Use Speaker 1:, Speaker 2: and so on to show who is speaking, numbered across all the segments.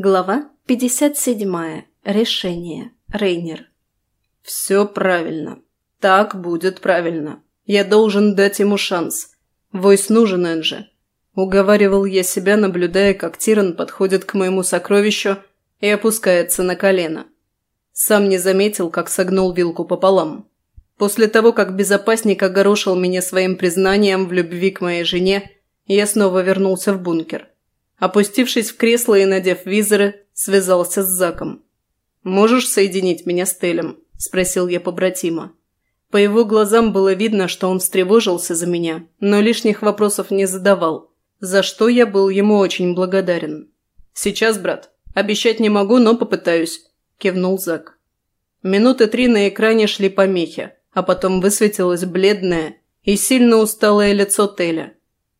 Speaker 1: Глава 57. Решение. Рейнер.
Speaker 2: «Все правильно. Так будет правильно. Я должен дать ему шанс. Войс нужен Энже». Уговаривал я себя, наблюдая, как Тиран подходит к моему сокровищу и опускается на колено. Сам не заметил, как согнул вилку пополам. После того, как безопасник огорошил меня своим признанием в любви к моей жене, я снова вернулся в бункер – Опустившись в кресло и надев визоры, связался с Заком. «Можешь соединить меня с Телем?» – спросил я побратима. По его глазам было видно, что он встревожился за меня, но лишних вопросов не задавал, за что я был ему очень благодарен. «Сейчас, брат. Обещать не могу, но попытаюсь», – кивнул Зак. Минуты три на экране шли помехи, а потом высветилось бледное и сильно усталое лицо Теля –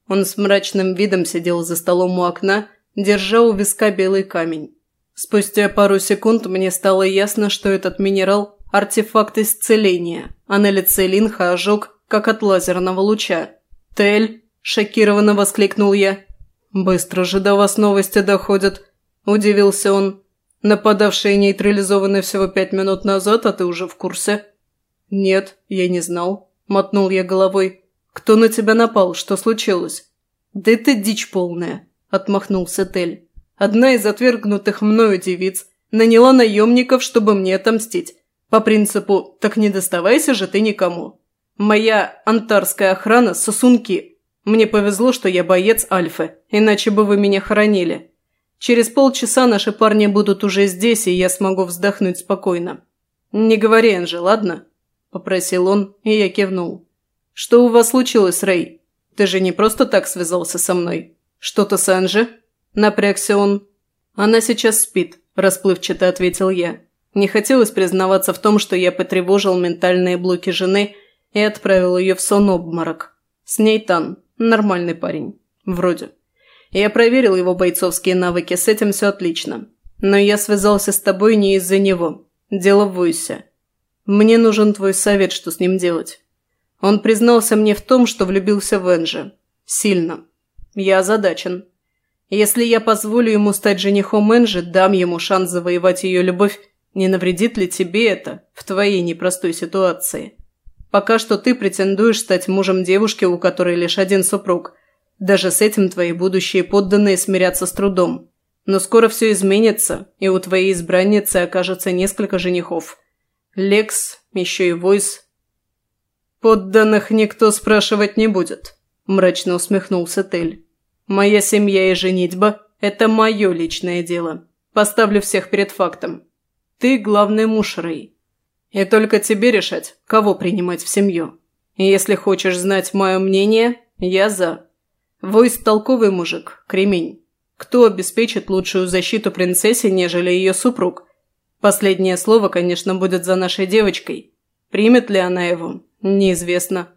Speaker 2: он с мрачным видом сидел за столом у окна, держа у виска белый камень. Спустя пару секунд мне стало ясно, что этот минерал – артефакт исцеления, а на лице Линха ожог, как от лазерного луча. «Тель!» – шокированно воскликнул я. «Быстро же до вас новости доходят», – удивился он. «Нападавшие нейтрализованы всего пять минут назад, а ты уже в курсе?» «Нет, я не знал», – мотнул я головой. «Кто на тебя напал? Что случилось?» «Да это дичь полная», – отмахнулся Тель. «Одна из отвергнутых мною девиц наняла наемников, чтобы мне отомстить. По принципу «так не доставайся же ты никому». Моя антарская охрана – сосунки. Мне повезло, что я боец Альфы, иначе бы вы меня хоронили. Через полчаса наши парни будут уже здесь, и я смогу вздохнуть спокойно. Не говори, Энжи, ладно?» – попросил он, и я кивнул. «Что у вас случилось, Рэй? Ты же не просто так связался со мной. Что-то с Анжи?» Напрягся он. «Она сейчас спит», – расплывчато ответил я. Не хотелось признаваться в том, что я потревожил ментальные блоки жены и отправил ее в сон-обморок. С ней Тан. Нормальный парень. Вроде. Я проверил его бойцовские навыки, с этим все отлично. Но я связался с тобой не из-за него. Дело в Войсе. Мне нужен твой совет, что с ним делать. Он признался мне в том, что влюбился в Энджи. Сильно. Я озадачен. Если я позволю ему стать женихом Энджи, дам ему шанс завоевать ее любовь, не навредит ли тебе это в твоей непростой ситуации? Пока что ты претендуешь стать мужем девушки, у которой лишь один супруг. Даже с этим твои будущие подданные смирятся с трудом. Но скоро все изменится, и у твоей избранницы окажется несколько женихов. Лекс, еще и Войс, «Подданных никто спрашивать не будет», – мрачно усмехнулся Тель. «Моя семья и женитьба – это мое личное дело. Поставлю всех перед фактом. Ты главный муж, Рэй. И только тебе решать, кого принимать в семью. И если хочешь знать мое мнение, я за. Войс – толковый мужик, кремень. Кто обеспечит лучшую защиту принцессе, нежели ее супруг? Последнее слово, конечно, будет за нашей девочкой. Примет ли она его? «Неизвестно.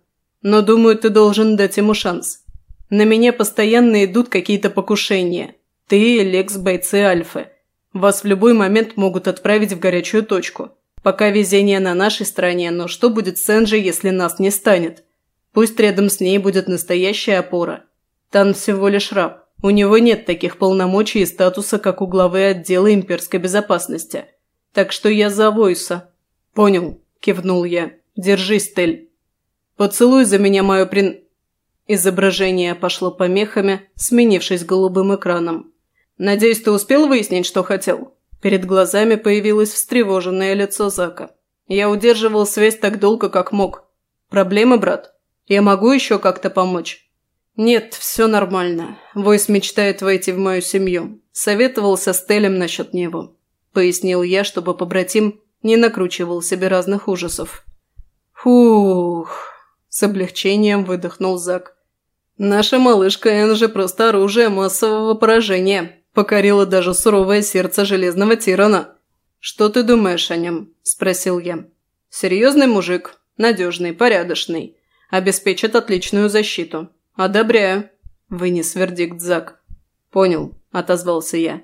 Speaker 2: Но думаю, ты должен дать ему шанс. На меня постоянно идут какие-то покушения. Ты Лекс – бойцы Альфы. Вас в любой момент могут отправить в горячую точку. Пока везение на нашей стороне, но что будет с Энджи, если нас не станет? Пусть рядом с ней будет настоящая опора. Тан всего лишь раб. У него нет таких полномочий и статуса, как у главы отдела имперской безопасности. Так что я за Войса». «Понял», – кивнул я. Держись, Тель. Поцелуй за меня мою прин...» Изображение пошло помехами, сменившись голубым экраном. «Надеюсь, ты успел выяснить, что хотел?» Перед глазами появилось встревоженное лицо Зака. «Я удерживал связь так долго, как мог. Проблемы, брат? Я могу еще как-то помочь?» «Нет, все нормально. Войс мечтает войти в мою семью. Советовался с Телем насчет него», – пояснил я, чтобы побратим не накручивал себе разных ужасов. «Фух!» – с облегчением выдохнул Зак. «Наша малышка Энжи просто оружие массового поражения. Покорила даже суровое сердце железного тирана». «Что ты думаешь о нем?» – спросил я. «Серьезный мужик, надежный, порядочный. Обеспечит отличную защиту. Одобряю», – вынес вердикт Зак. «Понял», – отозвался я.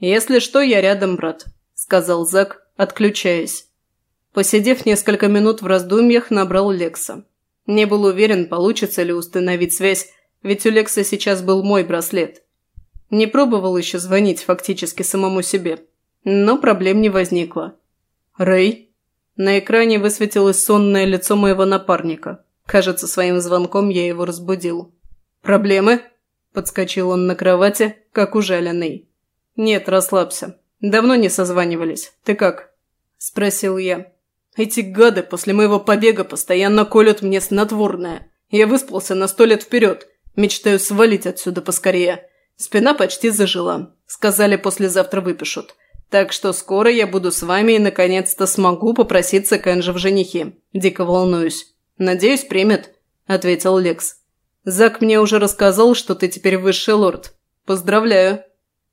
Speaker 2: «Если что, я рядом, брат», – сказал Зак, отключаясь. Посидев несколько минут в раздумьях, набрал Лекса. Не был уверен, получится ли установить связь, ведь у Лекса сейчас был мой браслет. Не пробовал еще звонить фактически самому себе. Но проблем не возникло. «Рэй?» На экране высветилось сонное лицо моего напарника. Кажется, своим звонком я его разбудил. «Проблемы?» Подскочил он на кровати, как ужаленный. «Нет, расслабься. Давно не созванивались. Ты как?» Спросил я. «Эти гады после моего побега постоянно колют мне снотворное. Я выспался на сто лет вперед. Мечтаю свалить отсюда поскорее. Спина почти зажила. Сказали, послезавтра выпишут. Так что скоро я буду с вами и наконец-то смогу попроситься к Энже в женихи. Дико волнуюсь. Надеюсь, примет», – ответил Лекс. «Зак мне уже рассказал, что ты теперь высший лорд. Поздравляю».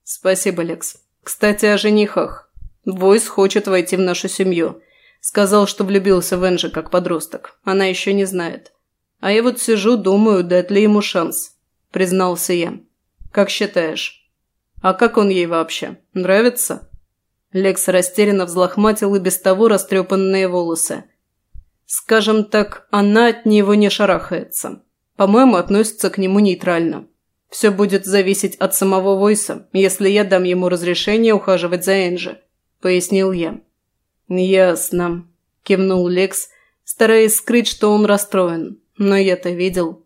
Speaker 2: «Спасибо, Лекс. Кстати, о женихах. Войс хочет войти в нашу семью. Сказал, что влюбился в Энджи как подросток. Она еще не знает. А я вот сижу, думаю, дать ли ему шанс. Признался я. Как считаешь? А как он ей вообще? Нравится? Лекс растерянно взлохматил и без того растрепанные волосы. Скажем так, она от него не шарахается. По-моему, относится к нему нейтрально. Все будет зависеть от самого Войса, если я дам ему разрешение ухаживать за Энджи», – пояснил я. «Ясно», – кивнул Лекс, стараясь скрыть, что он расстроен. «Но я-то видел».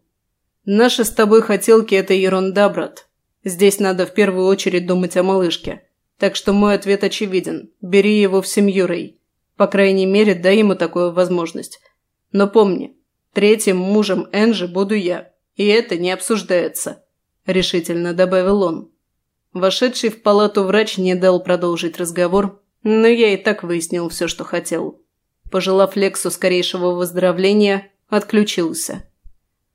Speaker 2: «Наши с тобой хотелки – это ерунда, брат. Здесь надо в первую очередь думать о малышке. Так что мой ответ очевиден. Бери его в семью, Рэй. По крайней мере, дай ему такую возможность. Но помни, третьим мужем Энджи буду я, и это не обсуждается», – решительно добавил он. Вошедший в палату врач не дал продолжить разговор, но я и так выяснил все, что хотел. Пожелав Лексу скорейшего выздоровления, отключился.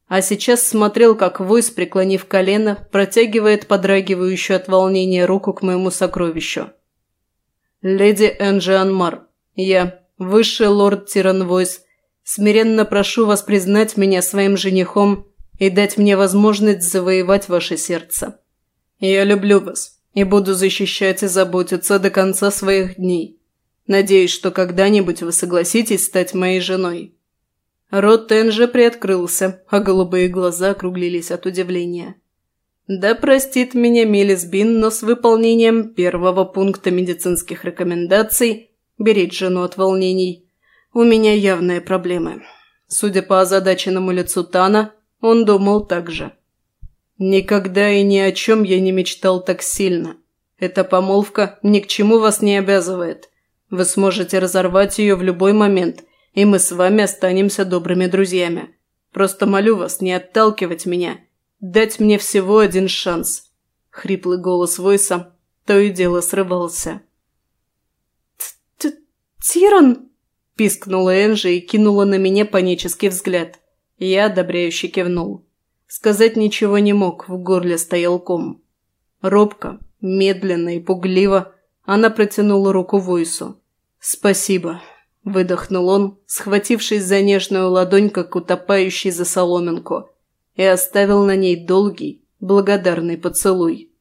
Speaker 2: А сейчас смотрел, как Войс, преклонив колено, протягивает подрагивающую от волнения руку к моему сокровищу. «Леди Энджи Анмар, я, высший лорд Тиран Войс, смиренно прошу вас признать меня своим женихом и дать мне возможность завоевать ваше сердце. Я люблю вас и буду защищать и заботиться до конца своих дней. Надеюсь, что когда-нибудь вы согласитесь стать моей женой». Рот Энжи приоткрылся, а голубые глаза округлились от удивления. Да простит меня Мелис Бин, но с выполнением первого пункта медицинских рекомендаций «беречь жену от волнений» у меня явные проблемы. Судя по озадаченному лицу Тана, он думал так же. Никогда и ни о чем я не мечтал так сильно. Эта помолвка ни к чему вас не обязывает. Вы сможете разорвать ее в любой момент, и мы с вами останемся добрыми друзьями. Просто молю вас не отталкивать меня, дать мне всего один шанс». Хриплый голос Войса то и дело срывался.
Speaker 1: «Тиран!»
Speaker 2: – пискнула Энжи и кинула на меня панический взгляд. Я одобряюще кивнул. Сказать ничего не мог, в горле стоял ком. Робко, медленно и пугливо она протянула руку Войсу. «Спасибо», – выдохнул он, схватившись за нежную ладонь, как утопающий за соломинку, и оставил на ней долгий, благодарный поцелуй.